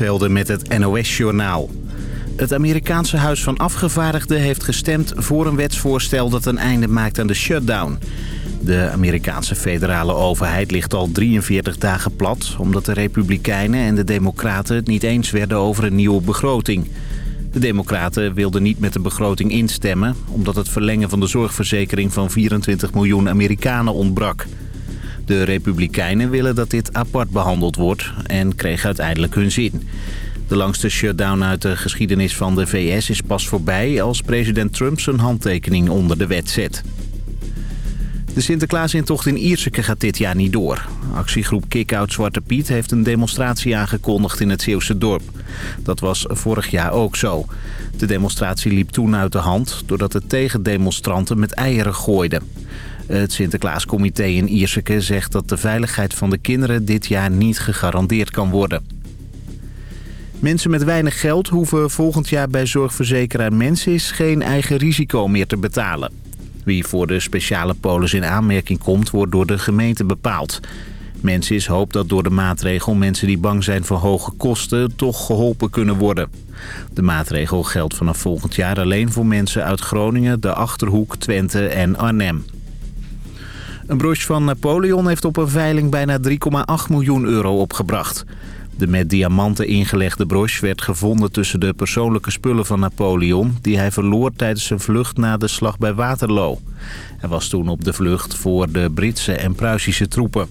Velden met het NOS-journaal. Het Amerikaanse Huis van Afgevaardigden heeft gestemd voor een wetsvoorstel dat een einde maakt aan de shutdown. De Amerikaanse federale overheid ligt al 43 dagen plat... omdat de Republikeinen en de Democraten het niet eens werden over een nieuwe begroting. De Democraten wilden niet met de begroting instemmen... omdat het verlengen van de zorgverzekering van 24 miljoen Amerikanen ontbrak... De Republikeinen willen dat dit apart behandeld wordt en kregen uiteindelijk hun zin. De langste shutdown uit de geschiedenis van de VS is pas voorbij als president Trump zijn handtekening onder de wet zet. De Sinterklaasintocht in Ierseke gaat dit jaar niet door. Actiegroep Kick-Out Zwarte Piet heeft een demonstratie aangekondigd in het Zeeuwse dorp. Dat was vorig jaar ook zo. De demonstratie liep toen uit de hand doordat de tegendemonstranten met eieren gooiden. Het Sinterklaascomité in Ierseke zegt dat de veiligheid van de kinderen dit jaar niet gegarandeerd kan worden. Mensen met weinig geld hoeven volgend jaar bij zorgverzekeraar Mensis geen eigen risico meer te betalen. Wie voor de speciale polis in aanmerking komt, wordt door de gemeente bepaald. Mensis hoopt dat door de maatregel mensen die bang zijn voor hoge kosten toch geholpen kunnen worden. De maatregel geldt vanaf volgend jaar alleen voor mensen uit Groningen, de Achterhoek, Twente en Arnhem. Een broche van Napoleon heeft op een veiling bijna 3,8 miljoen euro opgebracht. De met diamanten ingelegde broche werd gevonden tussen de persoonlijke spullen van Napoleon... die hij verloor tijdens zijn vlucht na de slag bij Waterloo. Hij was toen op de vlucht voor de Britse en Pruisische troepen.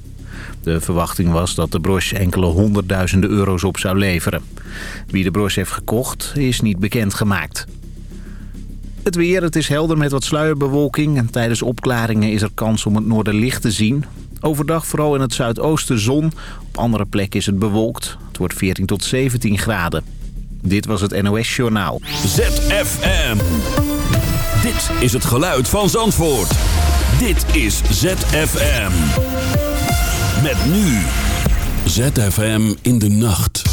De verwachting was dat de broche enkele honderdduizenden euro's op zou leveren. Wie de broche heeft gekocht is niet bekendgemaakt. Het weer, het is helder met wat sluierbewolking. En tijdens opklaringen is er kans om het noorderlicht te zien. Overdag vooral in het zuidoosten zon. Op andere plekken is het bewolkt. Het wordt 14 tot 17 graden. Dit was het NOS Journaal. ZFM. Dit is het geluid van Zandvoort. Dit is ZFM. Met nu. ZFM in de nacht.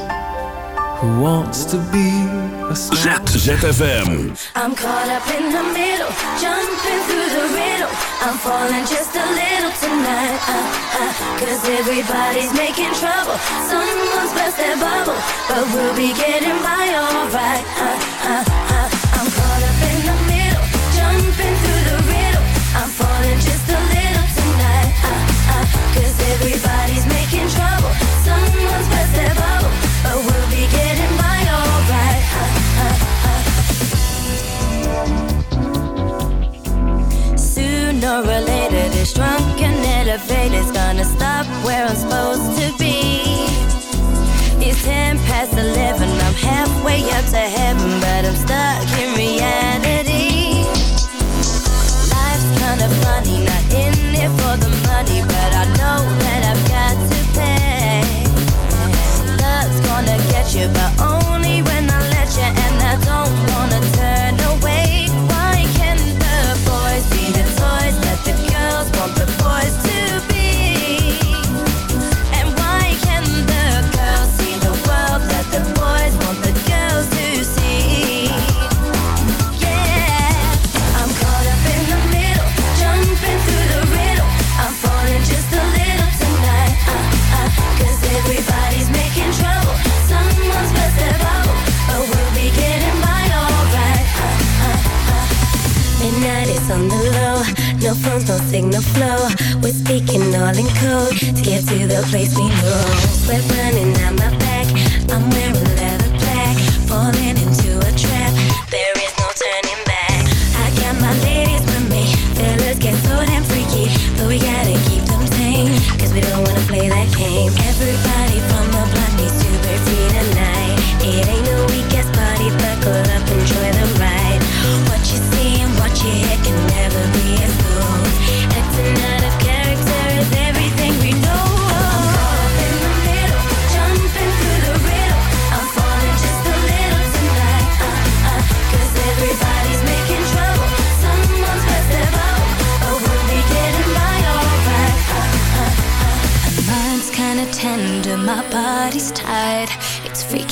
who wants to be a star. ZFM. I'm caught up in the middle, jumping through the riddle. I'm falling just a little tonight. Uh, uh, Cause everybody's making trouble. Someone's burst their bubble, but we'll be getting by alright. Uh, uh, uh. I'm caught up in the middle, jumping through the riddle. I'm falling just a little tonight. Uh, uh, Cause everybody's I'm supposed to be. It's ten past eleven, I'm halfway up to heaven, but I'm stuck in reality. no phones, no signal flow. We're speaking all in code to get to the place we know. We're running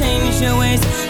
Changed your ways